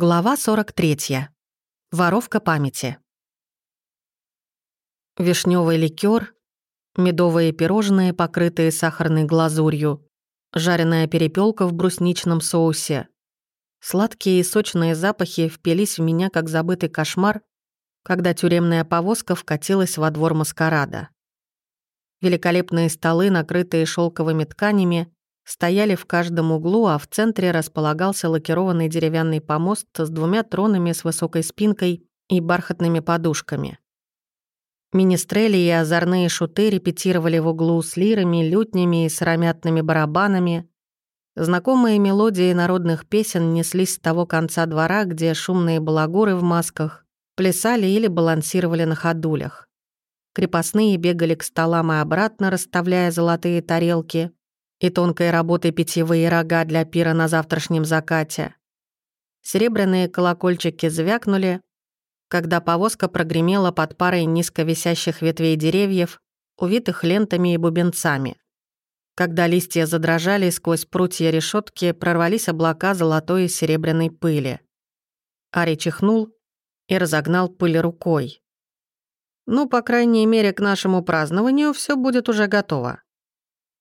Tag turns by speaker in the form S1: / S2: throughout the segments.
S1: Глава 43. Воровка памяти. Вишневый ликер, медовые пирожные, покрытые сахарной глазурью, жареная перепелка в брусничном соусе. Сладкие и сочные запахи впились в меня, как забытый кошмар, когда тюремная повозка вкатилась во двор маскарада. Великолепные столы, накрытые шелковыми тканями, стояли в каждом углу, а в центре располагался лакированный деревянный помост с двумя тронами с высокой спинкой и бархатными подушками. Министрели и озорные шуты репетировали в углу с лирами, лютнями и сыромятными барабанами. Знакомые мелодии народных песен неслись с того конца двора, где шумные балагуры в масках плясали или балансировали на ходулях. Крепостные бегали к столам и обратно, расставляя золотые тарелки — и тонкой работы питьевые рога для пира на завтрашнем закате. Серебряные колокольчики звякнули, когда повозка прогремела под парой низко висящих ветвей деревьев, увитых лентами и бубенцами. Когда листья задрожали, сквозь прутья решетки прорвались облака золотой и серебряной пыли. Ари чихнул и разогнал пыль рукой. «Ну, по крайней мере, к нашему празднованию все будет уже готово»,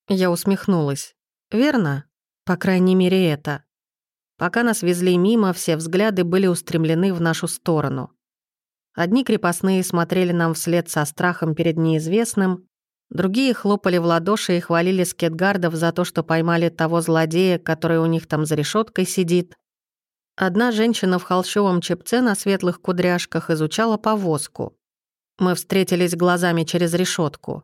S1: я усмехнулась. «Верно? По крайней мере, это». Пока нас везли мимо, все взгляды были устремлены в нашу сторону. Одни крепостные смотрели нам вслед со страхом перед неизвестным, другие хлопали в ладоши и хвалили скетгардов за то, что поймали того злодея, который у них там за решеткой сидит. Одна женщина в холщовом чепце на светлых кудряшках изучала повозку. Мы встретились глазами через решетку.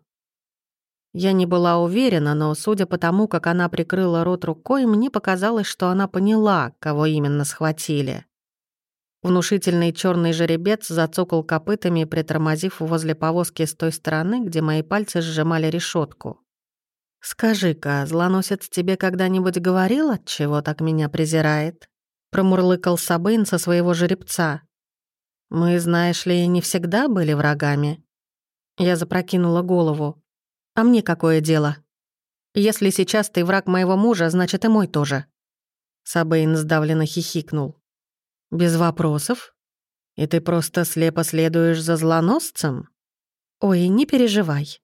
S1: Я не была уверена, но, судя по тому, как она прикрыла рот рукой, мне показалось, что она поняла, кого именно схватили. Внушительный черный жеребец зацокал копытами, притормозив возле повозки с той стороны, где мои пальцы сжимали решетку. «Скажи-ка, злоносец тебе когда-нибудь говорил, от чего так меня презирает?» Промурлыкал Сабын со своего жеребца. «Мы, знаешь ли, не всегда были врагами». Я запрокинула голову. А мне какое дело? Если сейчас ты враг моего мужа, значит и мой тоже. Сабейн сдавленно хихикнул. Без вопросов? И ты просто слепо следуешь за злоносцем? Ой, не переживай.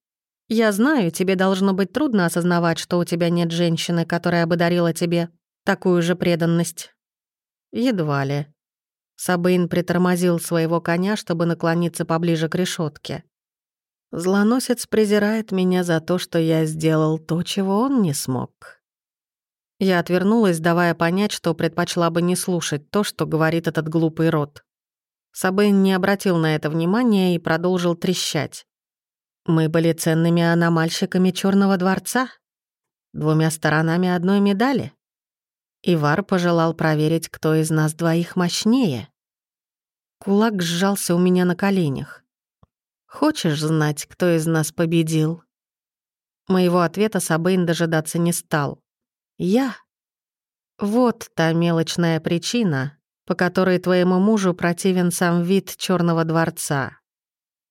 S1: Я знаю, тебе должно быть трудно осознавать, что у тебя нет женщины, которая бы дарила тебе такую же преданность. Едва ли. Сабейн притормозил своего коня, чтобы наклониться поближе к решетке. Злоносец презирает меня за то, что я сделал то, чего он не смог. Я отвернулась, давая понять, что предпочла бы не слушать то, что говорит этот глупый рот. Сабейн не обратил на это внимания и продолжил трещать. Мы были ценными аномальщиками Черного дворца, двумя сторонами одной медали. Ивар пожелал проверить, кто из нас двоих мощнее. Кулак сжался у меня на коленях. Хочешь знать, кто из нас победил?» Моего ответа Сабейн дожидаться не стал. «Я?» «Вот та мелочная причина, по которой твоему мужу противен сам вид Черного дворца.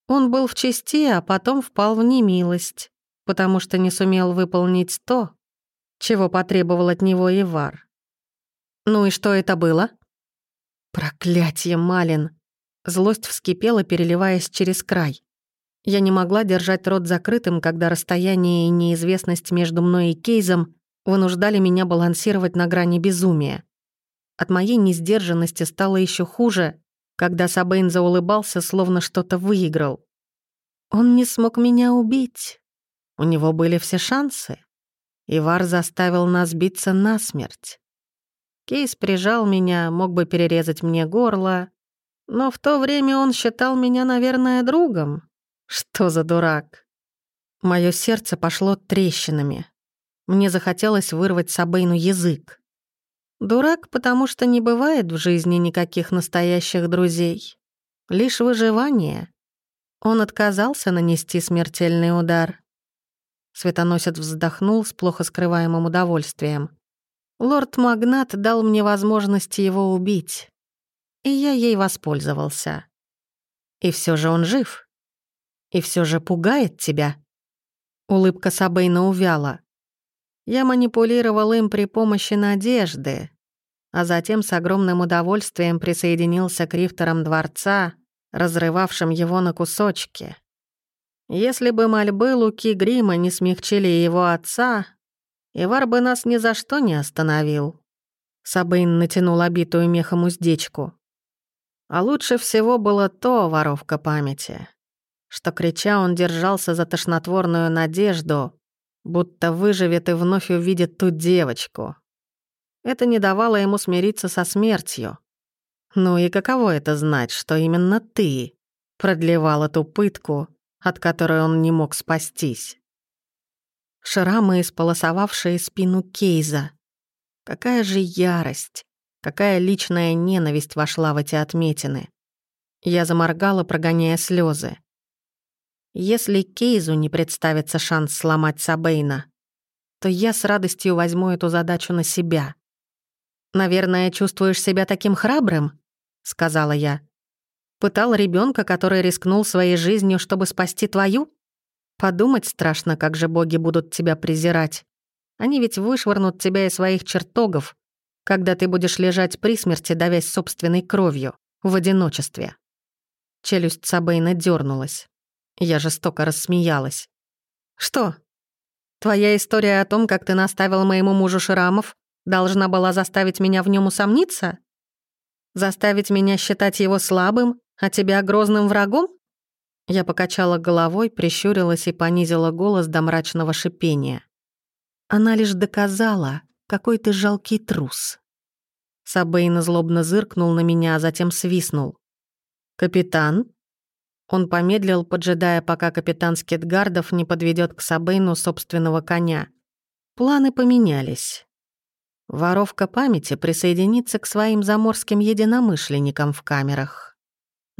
S1: Он был в чести, а потом впал в немилость, потому что не сумел выполнить то, чего потребовал от него Ивар. Ну и что это было? Проклятье, Малин! Злость вскипела, переливаясь через край. Я не могла держать рот закрытым, когда расстояние и неизвестность между мной и Кейзом вынуждали меня балансировать на грани безумия. От моей несдержанности стало еще хуже, когда Сабейн заулыбался, словно что-то выиграл. Он не смог меня убить. У него были все шансы. Ивар заставил нас биться насмерть. Кейс прижал меня, мог бы перерезать мне горло, но в то время он считал меня, наверное, другом, что за дурак? Моё сердце пошло трещинами. Мне захотелось вырвать Сабейну язык. Дурак, потому что не бывает в жизни никаких настоящих друзей. Лишь выживание. Он отказался нанести смертельный удар. Светоносец вздохнул с плохо скрываемым удовольствием. Лорд-магнат дал мне возможность его убить. И я ей воспользовался. И все же он жив и все же пугает тебя». Улыбка Сабейна увяла. Я манипулировал им при помощи надежды. а затем с огромным удовольствием присоединился к рифтерам дворца, разрывавшим его на кусочки. Если бы мольбы Луки Грима не смягчили его отца, Ивар бы нас ни за что не остановил. Сабейн натянул обитую мехом уздечку. А лучше всего было то, воровка памяти, что, крича, он держался за тошнотворную надежду, будто выживет и вновь увидит ту девочку. Это не давало ему смириться со смертью. Ну и каково это знать, что именно ты продлевал эту пытку, от которой он не мог спастись? Шрамы, исполосовавшие спину Кейза. Какая же ярость, какая личная ненависть вошла в эти отметины. Я заморгала, прогоняя слезы. Если Кейзу не представится шанс сломать Сабейна, то я с радостью возьму эту задачу на себя. «Наверное, чувствуешь себя таким храбрым?» — сказала я. «Пытал ребенка, который рискнул своей жизнью, чтобы спасти твою? Подумать страшно, как же боги будут тебя презирать. Они ведь вышвырнут тебя из своих чертогов, когда ты будешь лежать при смерти, давясь собственной кровью, в одиночестве». Челюсть Сабейна дернулась. Я жестоко рассмеялась. «Что? Твоя история о том, как ты наставил моему мужу шрамов, должна была заставить меня в нем усомниться? Заставить меня считать его слабым, а тебя грозным врагом?» Я покачала головой, прищурилась и понизила голос до мрачного шипения. «Она лишь доказала, какой ты жалкий трус». Сабейн злобно зыркнул на меня, а затем свистнул. «Капитан?» Он помедлил, поджидая, пока капитан Скетгардов не подведет к Сабейну собственного коня. Планы поменялись. Воровка памяти присоединится к своим заморским единомышленникам в камерах.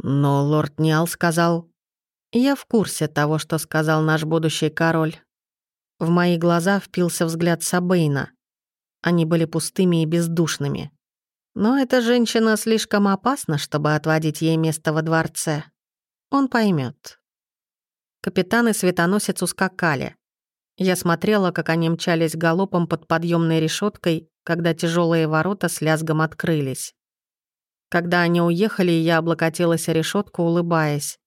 S1: Но лорд Ниал сказал... Я в курсе того, что сказал наш будущий король. В мои глаза впился взгляд Сабейна. Они были пустыми и бездушными. Но эта женщина слишком опасна, чтобы отводить ей место во дворце. Он поймет. Капитан и светоносец ускакали. Я смотрела, как они мчались галопом под подъемной решеткой, когда тяжелые ворота с лязгом открылись. Когда они уехали, я облокотилась о решетку, улыбаясь.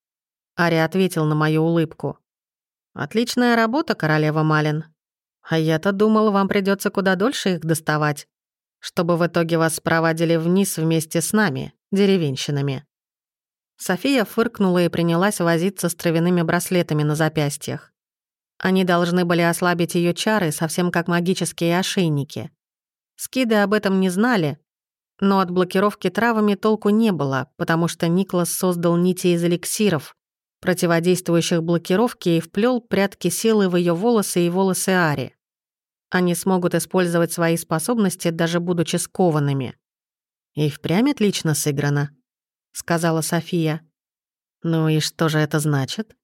S1: Ари ответил на мою улыбку. «Отличная работа, королева Малин. А я-то думала, вам придется куда дольше их доставать, чтобы в итоге вас спровадили вниз вместе с нами, деревенщинами». София фыркнула и принялась возиться с травяными браслетами на запястьях. Они должны были ослабить ее чары, совсем как магические ошейники. Скиды об этом не знали, но от блокировки травами толку не было, потому что Никлас создал нити из эликсиров, противодействующих блокировке, и вплел прятки силы в ее волосы и волосы Ари. Они смогут использовать свои способности, даже будучи скованными. И впрямь отлично сыграно. — сказала София. «Ну и что же это значит?»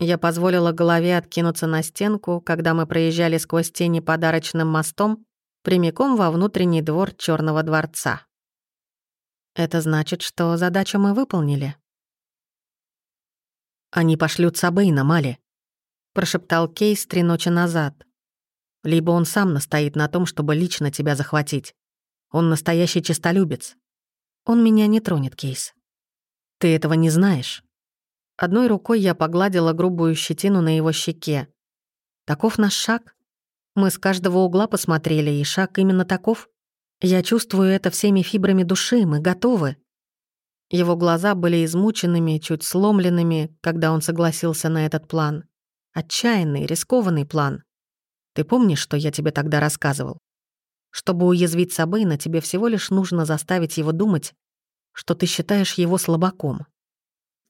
S1: Я позволила голове откинуться на стенку, когда мы проезжали сквозь тени подарочным мостом прямиком во внутренний двор Черного дворца. «Это значит, что задачу мы выполнили». «Они пошлют Сабейна, Мали», — прошептал Кейс три ночи назад. «Либо он сам настоит на том, чтобы лично тебя захватить. Он настоящий честолюбец, он меня не тронет, Кейс. Ты этого не знаешь. Одной рукой я погладила грубую щетину на его щеке. Таков наш шаг. Мы с каждого угла посмотрели, и шаг именно таков. Я чувствую это всеми фибрами души, мы готовы. Его глаза были измученными, чуть сломленными, когда он согласился на этот план. Отчаянный, рискованный план. Ты помнишь, что я тебе тогда рассказывал? Чтобы уязвить Сабейна, тебе всего лишь нужно заставить его думать, что ты считаешь его слабаком.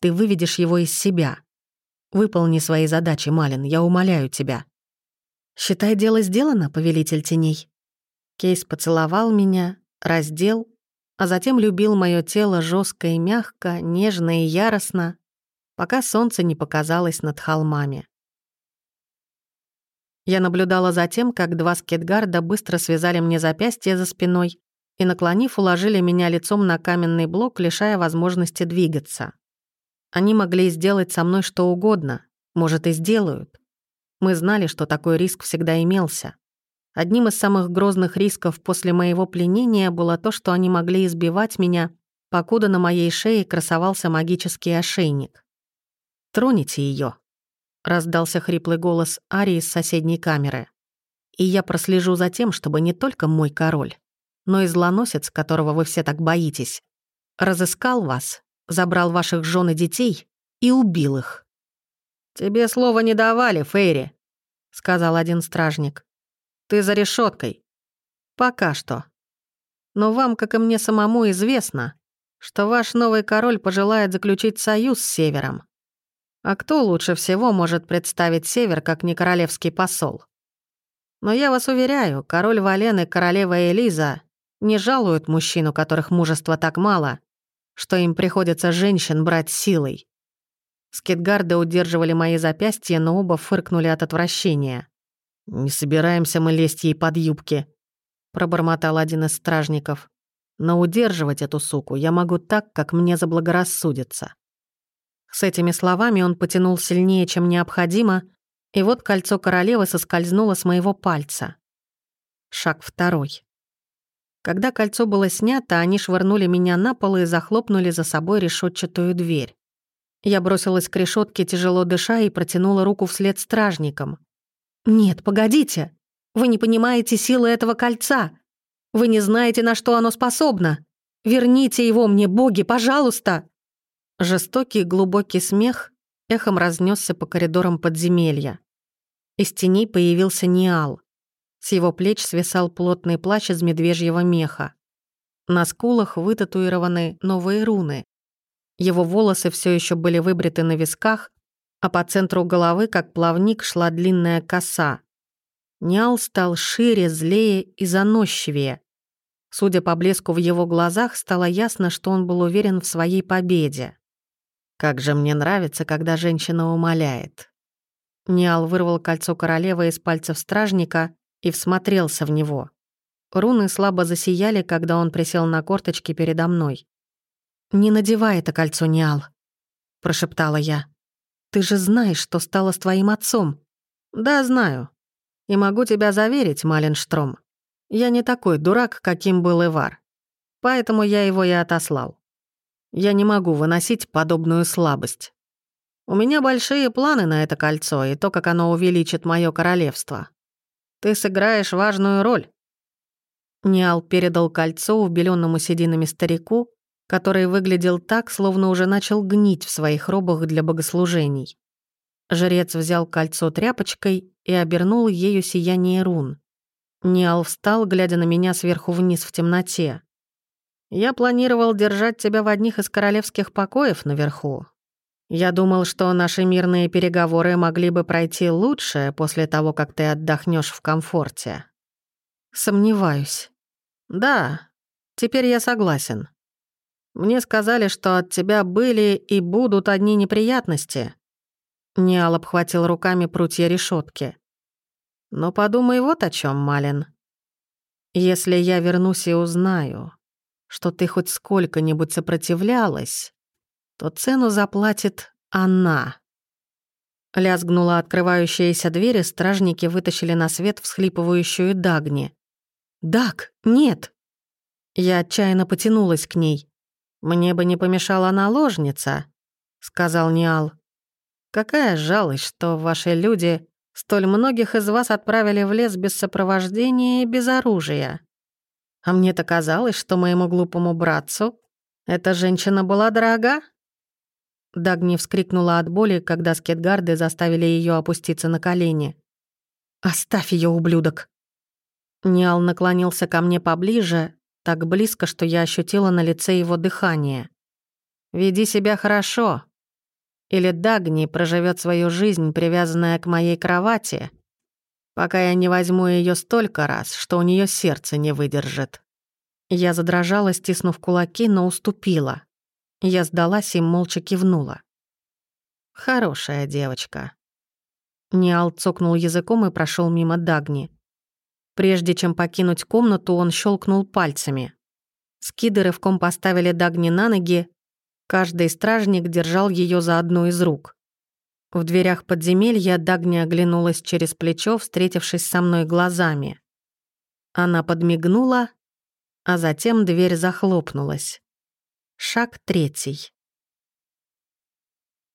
S1: Ты выведешь его из себя. Выполни свои задачи, Малин, я умоляю тебя. Считай, дело сделано, повелитель теней. Кейс поцеловал меня, раздел, а затем любил мое тело жестко и мягко, нежно и яростно, пока солнце не показалось над холмами. Я наблюдала за тем, как два скетгарда быстро связали мне запястье за спиной и, наклонив, уложили меня лицом на каменный блок, лишая возможности двигаться. Они могли сделать со мной что угодно, может, и сделают. Мы знали, что такой риск всегда имелся. Одним из самых грозных рисков после моего пленения было то, что они могли избивать меня, покуда на моей шее красовался магический ошейник. «Троните ее, раздался хриплый голос Ари из соседней камеры. «И я прослежу за тем, чтобы не только мой король, но и злоносец, которого вы все так боитесь, разыскал вас, забрал ваших жен и детей и убил их». «Тебе слова не давали, Фейри», — сказал один стражник. Ты за решеткой. Пока что. Но вам, как и мне самому, известно, что ваш новый король пожелает заключить союз с Севером. А кто лучше всего может представить Север, как не королевский посол? Но я вас уверяю, король Вален и королева Элиза не жалуют мужчин, у которых мужества так мало, что им приходится женщин брать силой. Скидгарды удерживали мои запястья, но оба фыркнули от отвращения. «Не собираемся мы лезть ей под юбки», — пробормотал один из стражников. «Но удерживать эту суку я могу так, как мне заблагорассудится». С этими словами он потянул сильнее, чем необходимо, и вот кольцо королевы соскользнуло с моего пальца. Шаг второй. Когда кольцо было снято, они швырнули меня на пол и захлопнули за собой решетчатую дверь. Я бросилась к решетке, тяжело дыша, и протянула руку вслед стражникам. «Нет, погодите. Вы не понимаете силы этого кольца. Вы не знаете, на что оно способно. Верните его мне, боги, пожалуйста!» Жестокий глубокий смех эхом разнесся по коридорам подземелья. Из теней появился Ниал. С его плеч свисал плотный плащ из медвежьего меха. На скулах вытатуированы новые руны. Его волосы все еще были выбриты на висках, а по центру головы, как плавник, шла длинная коса. Нял стал шире, злее и заносчивее. Судя по блеску в его глазах, стало ясно, что он был уверен в своей победе. «Как же мне нравится, когда женщина умоляет». Ниал вырвал кольцо королевы из пальцев стражника и всмотрелся в него. Руны слабо засияли, когда он присел на корточки передо мной. «Не надевай это кольцо, Ниал», — прошептала я. Ты же знаешь, что стало с твоим отцом». «Да, знаю. И могу тебя заверить, Маленштром. Я не такой дурак, каким был Ивар. Поэтому я его и отослал. Я не могу выносить подобную слабость. У меня большие планы на это кольцо и то, как оно увеличит мое королевство. Ты сыграешь важную роль». Ниал передал кольцо убеленному сединами старику, который выглядел так, словно уже начал гнить в своих робах для богослужений. Жрец взял кольцо тряпочкой и обернул ею сияние рун. Ниал встал, глядя на меня сверху вниз в темноте. «Я планировал держать тебя в одних из королевских покоев наверху. Я думал, что наши мирные переговоры могли бы пройти лучше после того, как ты отдохнешь в комфорте». «Сомневаюсь». «Да, теперь я согласен. Мне сказали, что от тебя были и будут одни неприятности». Ниал обхватил руками прутья решетки. «Но подумай вот о чем, Малин. Если я вернусь и узнаю, что ты хоть сколько-нибудь сопротивлялась, то цену заплатит она». Лязгнула открывающаяся дверь, и стражники вытащили на свет всхлипывающую Дагни. «Даг, нет!» Я отчаянно потянулась к ней. «Мне бы не помешала наложница», — сказал Ниал. «Какая жалость, что ваши люди столь многих из вас отправили в лес без сопровождения и без оружия. А мне-то казалось, что моему глупому братцу эта женщина была дорога». Дагни вскрикнула от боли, когда скетгарды заставили ее опуститься на колени. «Оставь ее, ублюдок!» Ниал наклонился ко мне поближе, так близко, что я ощутила на лице его дыхание. «Веди себя хорошо, или Дагни проживет свою жизнь, привязанная к моей кровати, пока я не возьму ее столько раз, что у нее сердце не выдержит». Я задрожала, стиснув кулаки, но уступила. Я сдалась и молча кивнула. «Хорошая девочка». Ниал цокнул языком и прошел мимо Дагни. Прежде чем покинуть комнату, он щелкнул пальцами. Скиды рывком поставили Дагни на ноги. Каждый стражник держал ее за одну из рук. В дверях подземелья Дагни оглянулась через плечо, встретившись со мной глазами. Она подмигнула, а затем дверь захлопнулась. Шаг третий.